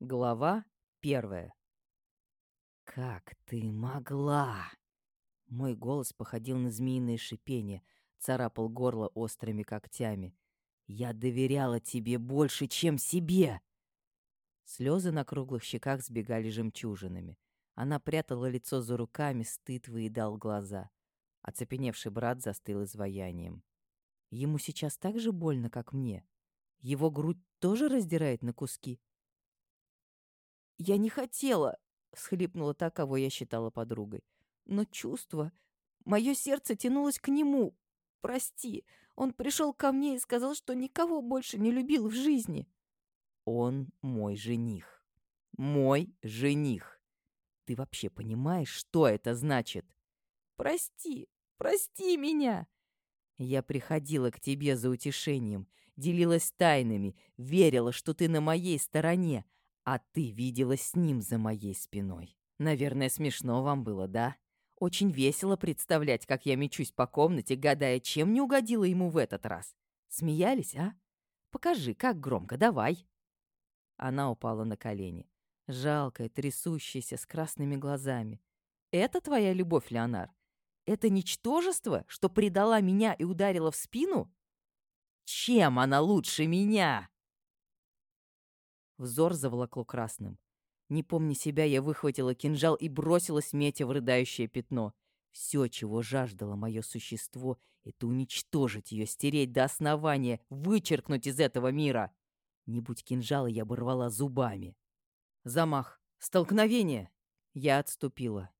Глава первая. «Как ты могла?» Мой голос походил на змеиное шипение, царапал горло острыми когтями. «Я доверяла тебе больше, чем себе!» Слезы на круглых щеках сбегали жемчужинами. Она прятала лицо за руками, стыд выедал глаза. Оцепеневший брат застыл изваянием. Ему сейчас так же больно, как мне. Его грудь тоже раздирает на куски. «Я не хотела!» — всхлипнула та, кого я считала подругой. «Но чувство... Мое сердце тянулось к нему. Прости, он пришел ко мне и сказал, что никого больше не любил в жизни». «Он мой жених. Мой жених. Ты вообще понимаешь, что это значит?» «Прости, прости меня!» Я приходила к тебе за утешением, делилась тайнами, верила, что ты на моей стороне, а ты виделась с ним за моей спиной. Наверное, смешно вам было, да? Очень весело представлять, как я мечусь по комнате, гадая, чем не угодила ему в этот раз. Смеялись, а? Покажи, как громко, давай. Она упала на колени. Жалкая, трясущаяся, с красными глазами. Это твоя любовь, Леонар? Это ничтожество, что предала меня и ударила в спину? Чем она лучше меня? Взор заволокло красным. Не помня себя, я выхватила кинжал и бросилась Мете в рыдающее пятно. Все, чего жаждало мое существо, это уничтожить ее, стереть до основания, вычеркнуть из этого мира. Не будь кинжала, я бы рвала зубами. Замах. Столкновение. Я отступила.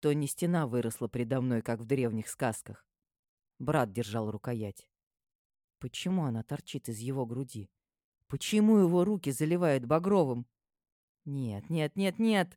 То не стена выросла предо мной, как в древних сказках. Брат держал рукоять. Почему она торчит из его груди? Почему его руки заливают багровым? Нет, нет, нет, нет.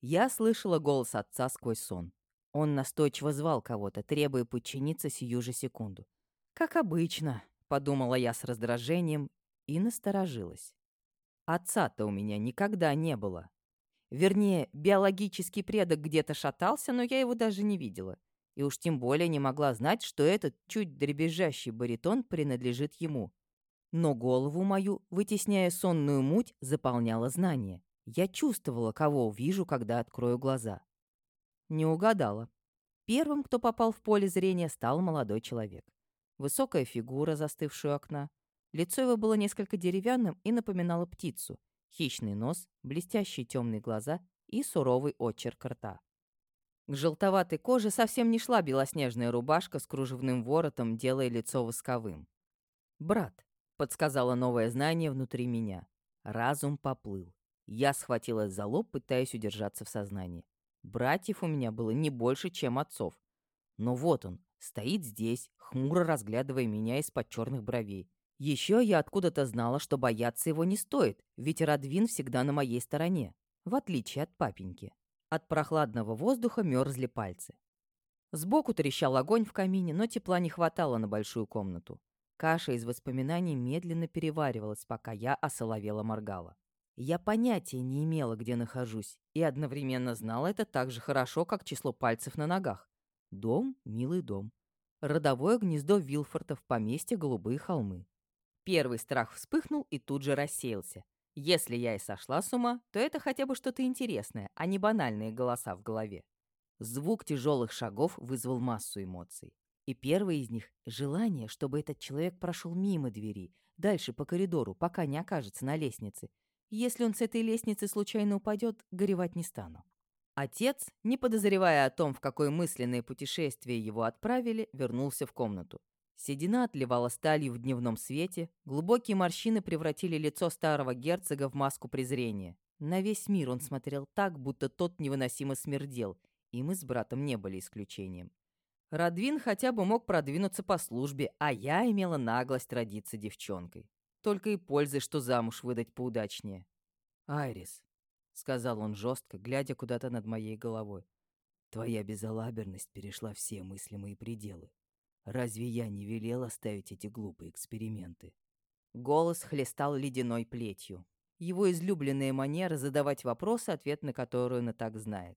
Я слышала голос отца сквозь сон. Он настойчиво звал кого-то, требуя подчиниться сию же секунду. «Как обычно», — подумала я с раздражением и насторожилась. Отца-то у меня никогда не было. Вернее, биологический предок где-то шатался, но я его даже не видела. И уж тем более не могла знать, что этот чуть дребезжащий баритон принадлежит ему. Но голову мою, вытесняя сонную муть, заполняло знание. Я чувствовала, кого увижу, когда открою глаза. Не угадала. Первым, кто попал в поле зрения, стал молодой человек. Высокая фигура, застывшая у окна. Лицо его было несколько деревянным и напоминало птицу. Хищный нос, блестящие темные глаза и суровый очерк рта. К желтоватой коже совсем не шла белоснежная рубашка с кружевным воротом, делая лицо восковым. «Брат», Подсказало новое знание внутри меня. Разум поплыл. Я схватилась за лоб, пытаясь удержаться в сознании. Братьев у меня было не больше, чем отцов. Но вот он, стоит здесь, хмуро разглядывая меня из-под черных бровей. Еще я откуда-то знала, что бояться его не стоит, ведь Радвин всегда на моей стороне, в отличие от папеньки. От прохладного воздуха мерзли пальцы. Сбоку трещал огонь в камине, но тепла не хватало на большую комнату. Каша из воспоминаний медленно переваривалась, пока я осоловела моргала. Я понятия не имела, где нахожусь, и одновременно знала это так же хорошо, как число пальцев на ногах. Дом — милый дом. Родовое гнездо Вилфорта в поместье Голубые холмы. Первый страх вспыхнул и тут же рассеялся. Если я и сошла с ума, то это хотя бы что-то интересное, а не банальные голоса в голове. Звук тяжелых шагов вызвал массу эмоций. И первый из них — желание, чтобы этот человек прошел мимо двери, дальше по коридору, пока не окажется на лестнице. Если он с этой лестницы случайно упадет, горевать не стану. Отец, не подозревая о том, в какое мысленное путешествие его отправили, вернулся в комнату. Седина отливала сталью в дневном свете, глубокие морщины превратили лицо старого герцога в маску презрения. На весь мир он смотрел так, будто тот невыносимо смердел, и мы с братом не были исключением. Радвин хотя бы мог продвинуться по службе, а я имела наглость родиться девчонкой. Только и пользы, что замуж выдать поудачнее. «Айрис», — сказал он жестко, глядя куда-то над моей головой, «твоя безалаберность перешла все мыслимые пределы. Разве я не велел оставить эти глупые эксперименты?» Голос хлестал ледяной плетью. Его излюбленная манера задавать вопросы, ответ на которые он и так знает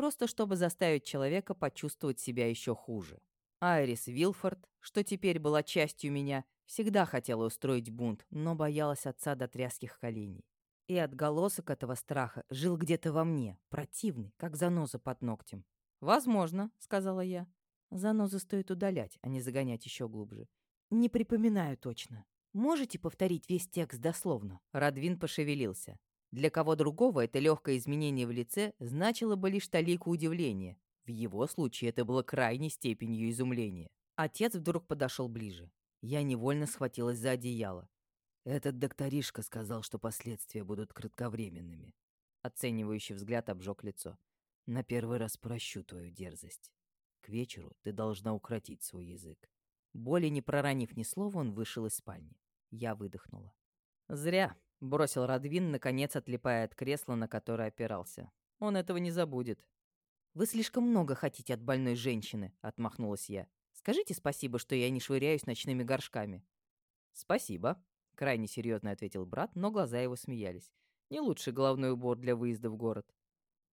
просто чтобы заставить человека почувствовать себя еще хуже. Айрис Вилфорд, что теперь была частью меня, всегда хотела устроить бунт, но боялась отца до тряских коленей. И отголосок этого страха жил где-то во мне, противный, как заноза под ногтем. «Возможно», — сказала я. Занозы стоит удалять, а не загонять еще глубже. «Не припоминаю точно. Можете повторить весь текст дословно?» Радвин пошевелился. Для кого другого это легкое изменение в лице значило бы лишь талику удивления. В его случае это было крайней степенью изумления. Отец вдруг подошел ближе. Я невольно схватилась за одеяло. «Этот докторишка сказал, что последствия будут кратковременными». Оценивающий взгляд обжег лицо. «На первый раз прощу твою дерзость. К вечеру ты должна укротить свой язык». Более не проронив ни слова, он вышел из спальни. Я выдохнула. «Зря», — бросил Радвин, наконец отлипая от кресла, на которое опирался. «Он этого не забудет». «Вы слишком много хотите от больной женщины», — отмахнулась я. «Скажите спасибо, что я не швыряюсь ночными горшками». «Спасибо», — крайне серьезно ответил брат, но глаза его смеялись. «Не лучший головной убор для выезда в город».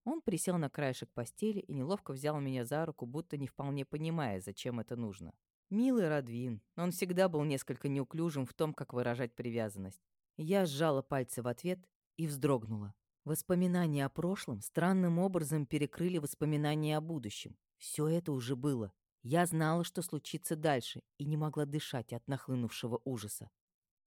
Он присел на краешек постели и неловко взял меня за руку, будто не вполне понимая, зачем это нужно. Милый Радвин, он всегда был несколько неуклюжим в том, как выражать привязанность. Я сжала пальцы в ответ и вздрогнула. Воспоминания о прошлом странным образом перекрыли воспоминания о будущем. Все это уже было. Я знала, что случится дальше, и не могла дышать от нахлынувшего ужаса.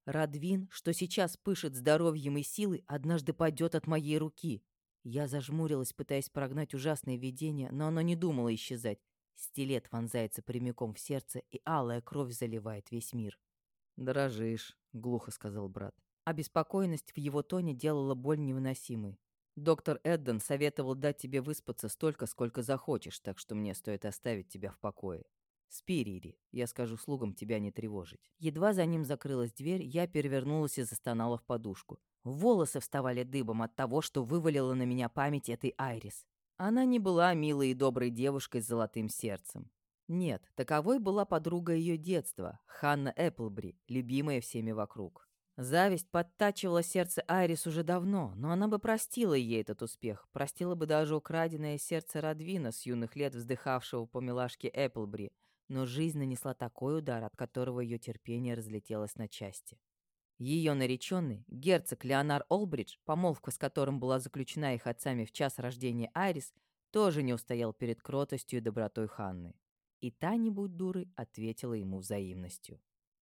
Радвин, что сейчас пышет здоровьем и силой, однажды пойдет от моей руки. Я зажмурилась, пытаясь прогнать ужасное видение, но оно не думало исчезать. Стилет вонзается прямиком в сердце, и алая кровь заливает весь мир. «Дрожишь», — глухо сказал брат. Обеспокоенность в его тоне делала боль невыносимой. «Доктор Эдден советовал дать тебе выспаться столько, сколько захочешь, так что мне стоит оставить тебя в покое. Спи, Рири, я скажу слугам тебя не тревожить». Едва за ним закрылась дверь, я перевернулась и застонала в подушку. Волосы вставали дыбом от того, что вывалила на меня память этой Айрис. Она не была милой и доброй девушкой с золотым сердцем. Нет, таковой была подруга ее детства, Ханна Эпплбри, любимая всеми вокруг. Зависть подтачивала сердце Айрис уже давно, но она бы простила ей этот успех, простила бы даже украденное сердце Радвина с юных лет вздыхавшего по милашке Эпплбри, но жизнь нанесла такой удар, от которого ее терпение разлетелось на части. Ее нареченный, герцог Леонар Олбридж, помолвка с которым была заключена их отцами в час рождения Айрис, тоже не устоял перед кротостью и добротой Ханны. И та, не будь дурой, ответила ему взаимностью.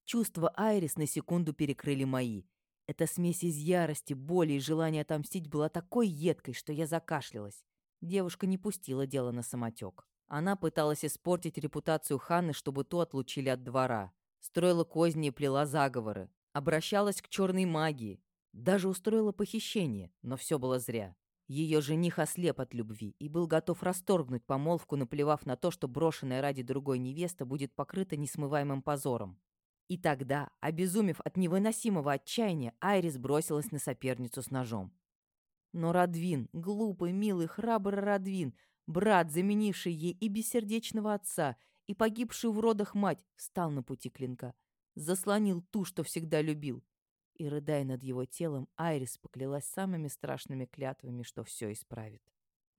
Чувства Айрис на секунду перекрыли мои. Эта смесь из ярости, боли и желания отомстить была такой едкой, что я закашлялась. Девушка не пустила дело на самотек. Она пыталась испортить репутацию Ханны, чтобы ту отлучили от двора. Строила козни и плела заговоры обращалась к черной магии, даже устроила похищение, но все было зря. Ее жених ослеп от любви и был готов расторгнуть помолвку, наплевав на то, что брошенная ради другой невеста будет покрыта несмываемым позором. И тогда, обезумев от невыносимого отчаяния, Айрис бросилась на соперницу с ножом. Но Радвин, глупый, милый, храбрый Радвин, брат, заменивший ей и бессердечного отца, и погибшую в родах мать, встал на пути клинка — заслонил ту, что всегда любил. И, рыдая над его телом, Айрис поклялась самыми страшными клятвами, что все исправит.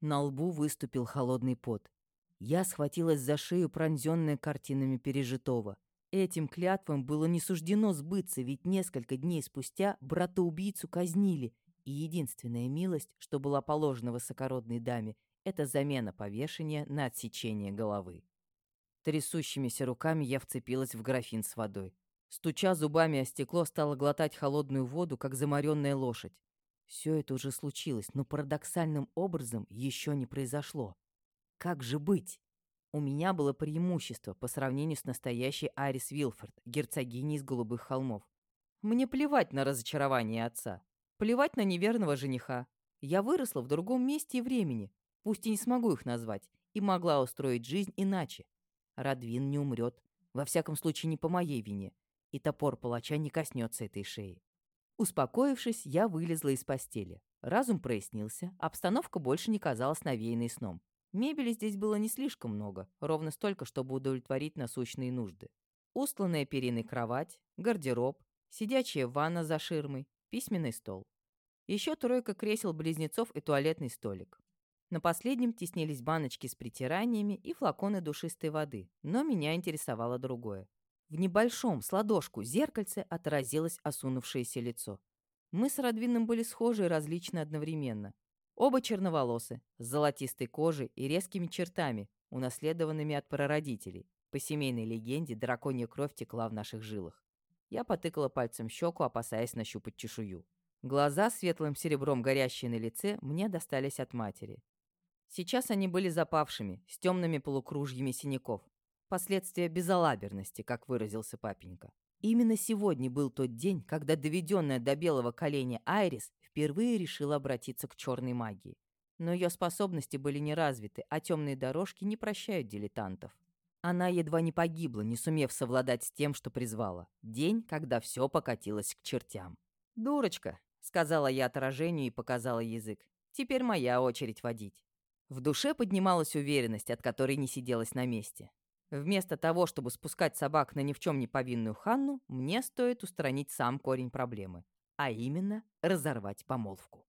На лбу выступил холодный пот. Я схватилась за шею, пронзенная картинами пережитого. Этим клятвам было не суждено сбыться, ведь несколько дней спустя брата-убийцу казнили, и единственная милость, что была положена высокородной даме, это замена повешения на отсечение головы. Трясущимися руками я вцепилась в графин с водой. Стуча зубами о стекло, стала глотать холодную воду, как заморенная лошадь. Все это уже случилось, но парадоксальным образом еще не произошло. Как же быть? У меня было преимущество по сравнению с настоящей Арис Вилфорд, герцогиней из Голубых холмов. Мне плевать на разочарование отца. Плевать на неверного жениха. Я выросла в другом месте и времени, пусть и не смогу их назвать, и могла устроить жизнь иначе. Радвин не умрет. Во всяком случае, не по моей вине и топор палача не коснется этой шеи. Успокоившись, я вылезла из постели. Разум прояснился, обстановка больше не казалась навеянной сном. Мебели здесь было не слишком много, ровно столько, чтобы удовлетворить насущные нужды. Устланная периной кровать, гардероб, сидячая ванна за ширмой, письменный стол. Еще тройка кресел-близнецов и туалетный столик. На последнем теснились баночки с притираниями и флаконы душистой воды, но меня интересовало другое. В небольшом, с ладошку, зеркальце отразилось осунувшееся лицо. Мы с Радвином были схожи и различны одновременно. Оба черноволосы, с золотистой кожей и резкими чертами, унаследованными от прародителей. По семейной легенде, драконья кровь текла в наших жилах. Я потыкала пальцем щеку, опасаясь нащупать чешую. Глаза светлым серебром, горящие на лице, мне достались от матери. Сейчас они были запавшими, с темными полукружьями синяков. Последствия безалаберности, как выразился папенька. Именно сегодня был тот день, когда доведенная до белого коленя Айрис впервые решила обратиться к черной магии. Но ее способности были не развиты, а темные дорожки не прощают дилетантов. Она едва не погибла, не сумев совладать с тем, что призвала. День, когда все покатилось к чертям. «Дурочка», — сказала я отражению и показала язык. «Теперь моя очередь водить». В душе поднималась уверенность, от которой не сиделась на месте. Вместо того, чтобы спускать собак на ни в чем не повинную Ханну, мне стоит устранить сам корень проблемы, а именно разорвать помолвку.